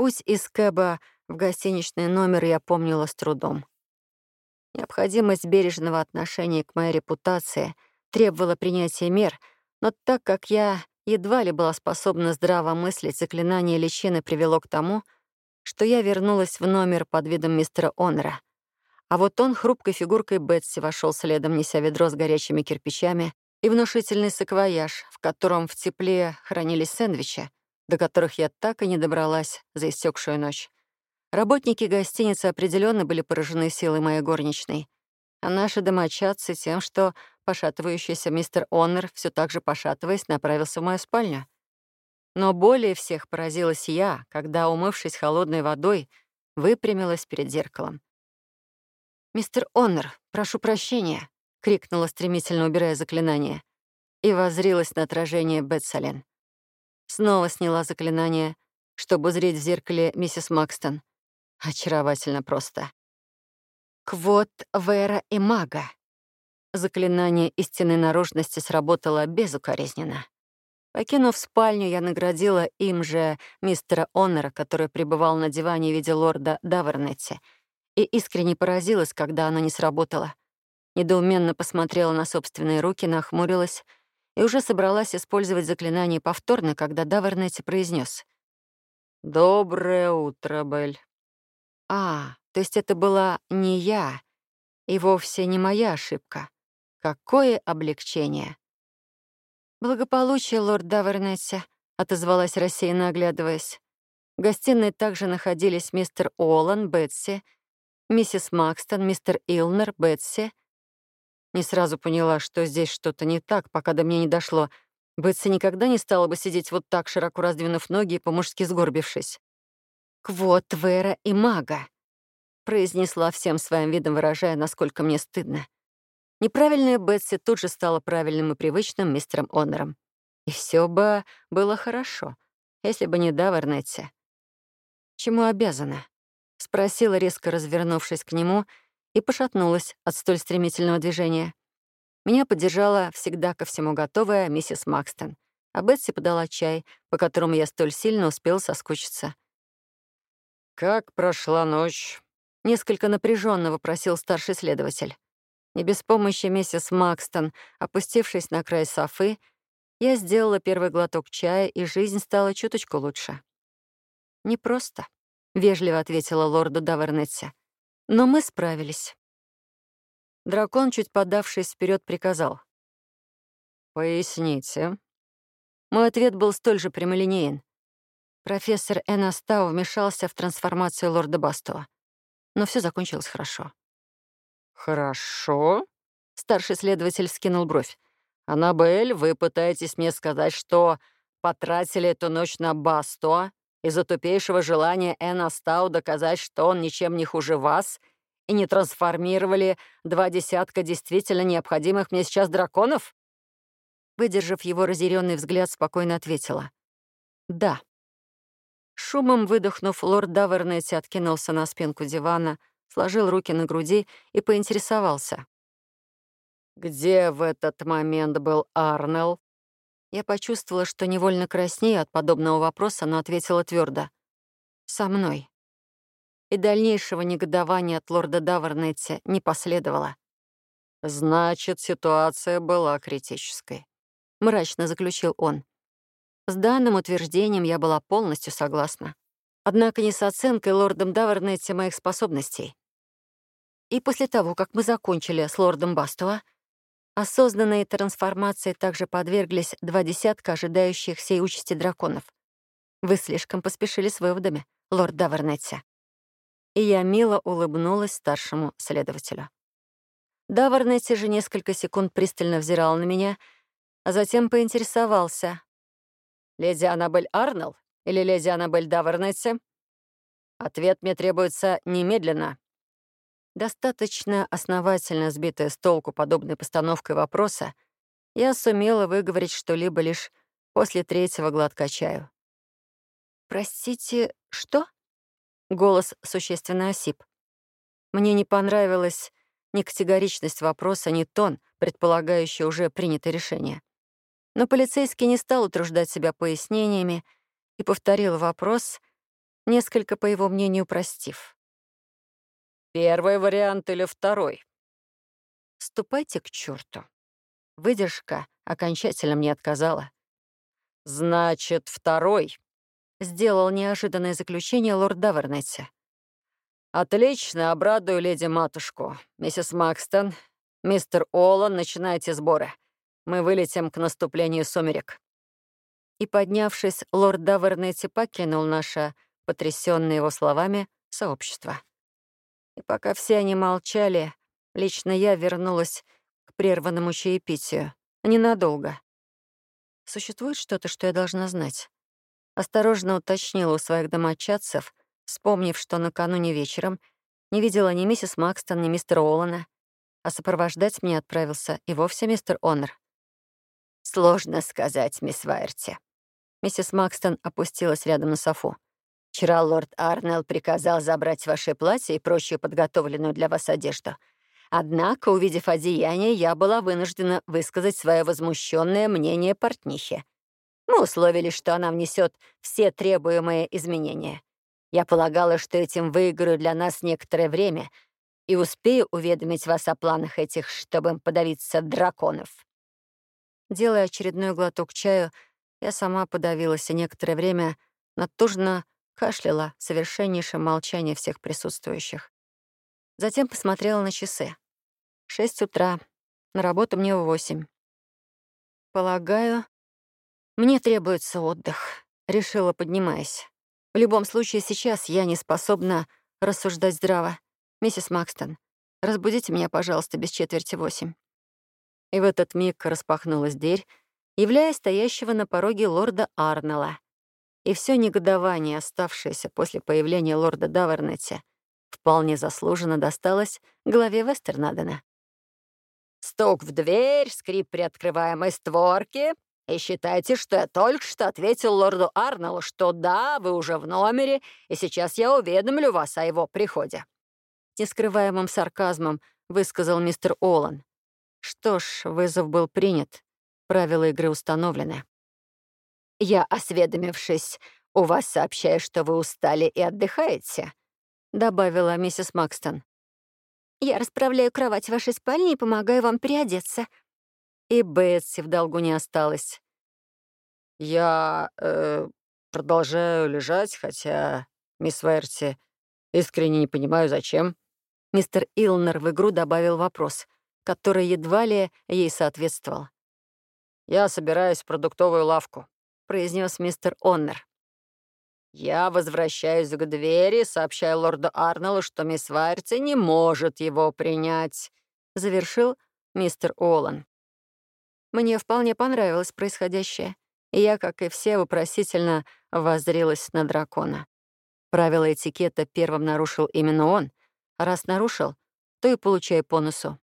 Путь из Кэба в гостиничный номер я помнила с трудом. Необходимость бережного отношения к моей репутации требовала принятия мер, но так как я едва ли была способна здраво мыслить, заклинание личины привело к тому, что я вернулась в номер под видом мистера Онора. А вот он хрупкой фигуркой Бетси вошел следом, неся ведро с горячими кирпичами и внушительный саквояж, в котором в тепле хранились сэндвичи, до которых я так и не добралась за истекшую ночь. Работники гостиницы определенно были поражены силой моей горничной, а наши домочадцы тем, что пошатывающийся мистер Оннер все так же пошатываясь, направился в мою спальню. Но более всех поразилась я, когда, умывшись холодной водой, выпрямилась перед зеркалом. «Мистер Оннер, прошу прощения», — крикнула, стремительно убирая заклинание, и возрилась на отражение Бетсален. Снова сняла заклинание, чтобы узреть в зеркале миссис Макстон. Очаровательно просто. Квот, Вера и Мага. Заклинание истинной наружности сработало безукоризненно. Покинув спальню, я наградила им же мистера Оннера, который пребывал на диване в виде лорда Давернетти, и искренне поразилась, когда оно не сработало. Недоуменно посмотрела на собственные руки, нахмурилась и уже собралась использовать заклинание повторно, когда Давернетти произнес: «Доброе утро, Белль». А, то есть это была не я, и вовсе не моя ошибка. Какое облегчение. «Благополучие, лорд Давернетти», — отозвалась рассеянно, оглядываясь. В гостиной также находились мистер Олан, Бетси, миссис Макстон, мистер Илнер, Бетси. Не сразу поняла, что здесь что-то не так, пока до меня не дошло. Бетси никогда не стала бы сидеть вот так, широко раздвинув ноги и по-мужски сгорбившись. «Квот, Вера и Мага», — произнесла всем своим видом, выражая, насколько мне стыдно. Неправильная Бетси тут же стала правильным и привычным мистером Онором. И все бы было хорошо, если бы не Давернетти. «Чему обязана?» — спросила, резко развернувшись к нему, и пошатнулась от столь стремительного движения. Меня поддержала всегда ко всему готовая миссис Макстон, а Бетси подала чай, по которому я столь сильно успел соскучиться. «Как прошла ночь?» — несколько напряженно вопросил старший следователь. Не без помощи миссис Макстон, опустившись на край софы, я сделала первый глоток чая, и жизнь стала чуточку лучше. «Непросто», — вежливо ответила лорду Давернетти. «Но мы справились». Дракон, чуть подавшись вперед, приказал. «Поясните». Мой ответ был столь же прямолинеен. Профессор Энастау вмешался в трансформацию лорда Бастова. Но все закончилось хорошо. «Хорошо?» — старший следователь скинул бровь. «Аннабель, вы пытаетесь мне сказать, что потратили эту ночь на Бастуа из-за тупейшего желания Энастау доказать, что он ничем не хуже вас, и не трансформировали два десятка действительно необходимых мне сейчас драконов?» Выдержав его разъяренный взгляд, спокойно ответила. «Да». Шумом выдохнув, лорд Давернетти откинулся на спинку дивана, сложил руки на груди и поинтересовался. «Где в этот момент был Арнелл?» Я почувствовала, что невольно краснею от подобного вопроса, но ответила твердо: «Со мной». И дальнейшего негодования от лорда Давернетти не последовало. «Значит, ситуация была критической», — мрачно заключил он. С данным утверждением я была полностью согласна. Однако не с оценкой лордом Давернетти моих способностей. И после того, как мы закончили с лордом Бастуа, осознанные трансформации также подверглись два десятка ожидающих сей участи драконов. Вы слишком поспешили с выводами, лорд Давернетти. И я мило улыбнулась старшему следователю. Давернетти же несколько секунд пристально взирал на меня, а затем поинтересовался, «Леди Аннабель Арнелл или леди Аннабель Давернетти?» «Ответ мне требуется немедленно». Достаточно основательно сбитая с толку подобной постановкой вопроса, я сумела выговорить что-либо лишь после третьего глотка чаю. «Простите, что?» Голос существенно осип. Мне не понравилась ни категоричность вопроса, ни тон, предполагающий уже принятое решение. Но полицейский не стал утруждать себя пояснениями и повторил вопрос, несколько, по его мнению, простив. «Первый вариант или второй?» «Ступайте к черту. Выдержка окончательно мне отказала. «Значит, второй», — сделал неожиданное заключение лорд Давернетти. «Отлично, обрадую леди-матушку. Миссис Макстон, мистер Олан, начинайте сборы. Мы вылетим к наступлению сумерек». И, поднявшись, лорд Давернетти покинул наше, потрясённое его словами, сообщество. И пока все они молчали, лично я вернулась к прерванному чаепитию. Ненадолго. Существует что-то, что я должна знать? Осторожно уточнила у своих домочадцев, вспомнив, что накануне вечером не видела ни миссис Макстон, ни мистера Олана, а сопровождать мне отправился и вовсе мистер Оннер. «Сложно сказать, мисс Вайерти». Миссис Макстон опустилась рядом на софу. «Вчера лорд Арнелл приказал забрать ваши платья и прочую подготовленную для вас одежду. Однако, увидев одеяние, я была вынуждена высказать свое возмущенное мнение портнихе. Мы условились, что она внесет все требуемые изменения. Я полагала, что этим выиграю для нас некоторое время и успею уведомить вас о планах этих, чтобы подавиться драконов. Делая очередной глоток чаю, я сама подавилась и некоторое время натужно кашляла в совершеннейшем молчании всех присутствующих. Затем посмотрела на часы. Шесть утра. На работу мне в восемь. Полагаю, мне требуется отдых, решила, поднимаясь. В любом случае, сейчас я не способна рассуждать здраво. Миссис Макстон, разбудите меня, пожалуйста, без четверти восемь. И в этот миг распахнулась дверь, являя стоящего на пороге лорда Арнелла. И все негодование, оставшееся после появления лорда Давернетти, вполне заслуженно досталось главе Вестернадена. Стук в дверь, скрип приоткрываемой створки. И считайте, что я только что ответил лорду Арнеллу, что да, вы уже в номере, и сейчас я уведомлю вас о его приходе. Нескрываемым сарказмом высказал мистер Олан. Что ж, вызов был принят. Правила игры установлены. Я, осведомившись, у вас сообщаю, что вы устали и отдыхаете, добавила миссис Макстон. Я расправляю кровать в вашей спальне и помогаю вам переодеться. И Бетси в долгу не осталось. Я э, продолжаю лежать, хотя, мисс Верти, искренне не понимаю, зачем. Мистер Илнер в игру добавил вопрос, который едва ли ей соответствовал. «Я собираюсь в продуктовую лавку», — произнес мистер Оннер. «Я возвращаюсь к двери, сообщаю лорду Арнеллу, что мисс Вайерти не может его принять», — завершил мистер Олан. Мне вполне понравилось происходящее, и я, как и все, вопросительно воззрилась на дракона. Правила этикета первым нарушил именно он, раз нарушил, то и получай по носу.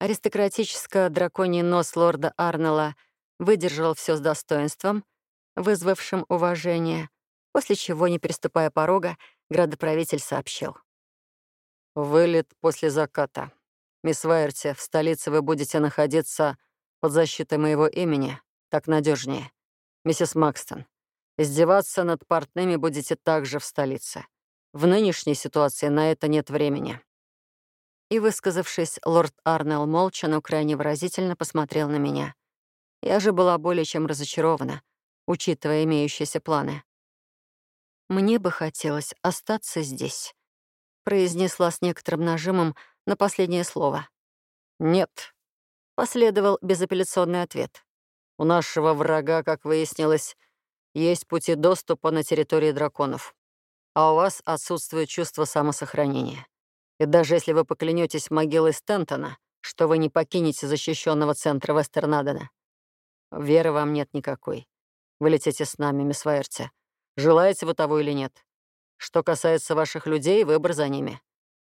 Аристократическо-драконий нос лорда Арнелла выдержал все с достоинством, вызвавшим уважение, после чего, не переступая порога, градоправитель сообщил. «Вылет после заката. Мисс Вайерти, в столице вы будете находиться под защитой моего имени, так надежнее. Миссис Макстон, издеваться над портными будете также в столице. В нынешней ситуации на это нет времени». И, высказавшись, лорд Арнелл молча, но крайне выразительно посмотрел на меня. Я же была более чем разочарована, учитывая имеющиеся планы. «Мне бы хотелось остаться здесь», — произнесла с некоторым нажимом на последнее слово. «Нет», — последовал безапелляционный ответ. «У нашего врага, как выяснилось, есть пути доступа на территории драконов, а у вас отсутствует чувство самосохранения. И даже если вы поклянетесь могилой Стентона, что вы не покинете защищенного центра Вестернадена, веры вам нет никакой. Вы летите с нами, мисс Вайерти. Желаете вы того или нет? Что касается ваших людей, выбор за ними.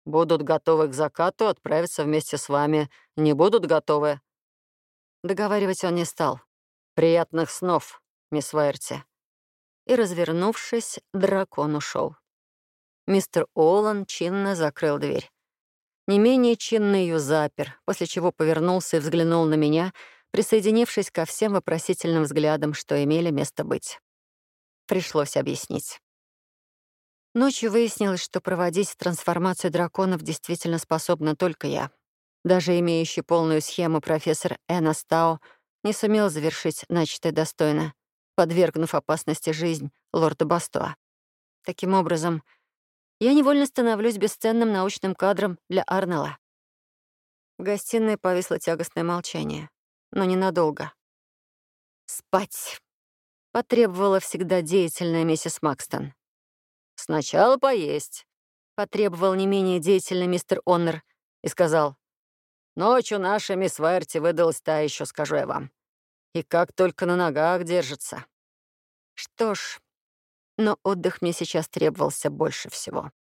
Будут готовы к закату, отправиться вместе с вами. Не будут готовы. Договаривать он не стал. Приятных снов, мисс Вайерти. И, развернувшись, дракон ушел. Мистер Олан чинно закрыл дверь. Не менее чинно ее запер, после чего повернулся и взглянул на меня, присоединившись ко всем вопросительным взглядам, что имели место быть. Пришлось объяснить. Ночью выяснилось, что проводить трансформацию драконов действительно способна только я. Даже имеющий полную схему профессор Энастао не сумел завершить начатое достойно, подвергнув опасности жизнь лорда Бастуа. Таким образом, я невольно становлюсь бесценным научным кадром для Арнелла. В гостиной повисло тягостное молчание, но ненадолго. «Спать!» — потребовала всегда деятельная миссис Макстон. «Сначала поесть», — потребовал не менее деятельный мистер Оннер и сказал, «Ночью наша мисс Вайерти выдалась та еще, скажу я вам. И как только на ногах держится». Что ж, но отдых мне сейчас требовался больше всего.